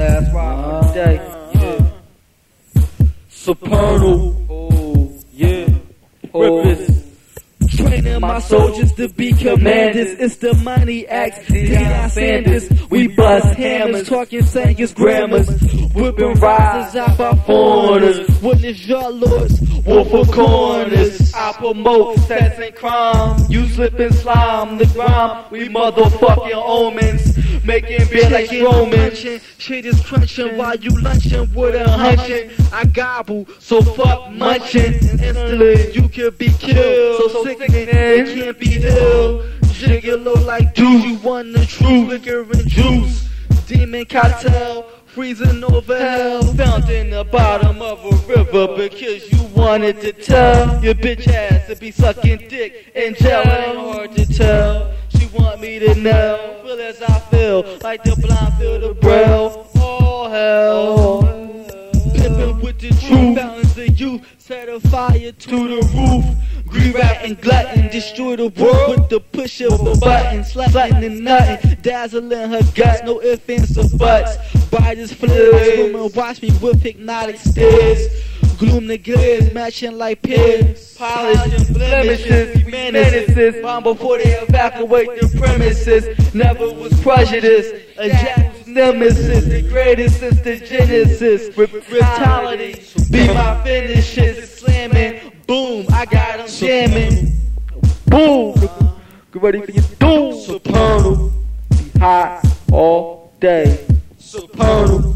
Last ride of the day. Yeah. Supernal. Oh, Yeah. oh. Training my soldiers to be commanders. It's the money acts, Deion Sanders. We bust hammers, talking sayings, grammars. Whipping risers out our foreigners. Witness your lords, wolf of corners. I promote sets and crime. You slip and slime the grime. We motherfucking omens. Making beer like Romans. Shit is crunching while you lunching with a hunching. I gobble, so fuck munching. Instantly, you could be killed. So sickening, it can't be ill. Gigolo like do you want the true liquor and juice? Demon cartel. Freezing over hell, found in the bottom of a river because you wanted to tell your bitch ass to be sucking dick in jail. Ain't hard to tell. She want me to know, as I feel, like the blind feel the braille. Oh hell, pimping with the truth, fountains of youth, set a fire to the roof. Green rat and glutton, destroy the world with the push of a button, slutting and nutting, dazzling her guts, no ifs, ands, or buts. This flips, woman watch me with hypnotic stares. Gloom the glares, matching like peers. Polishing blemishes, menaces. Bomb before they evacuate the premises. Never was prejudice. A jack's nemesis, the greatest since the Genesis. Brutality, be my finishes. Slamming, boom, I got got 'em jamming. Boom, get ready for your doom. Supernal. Be hot all day. Supernal.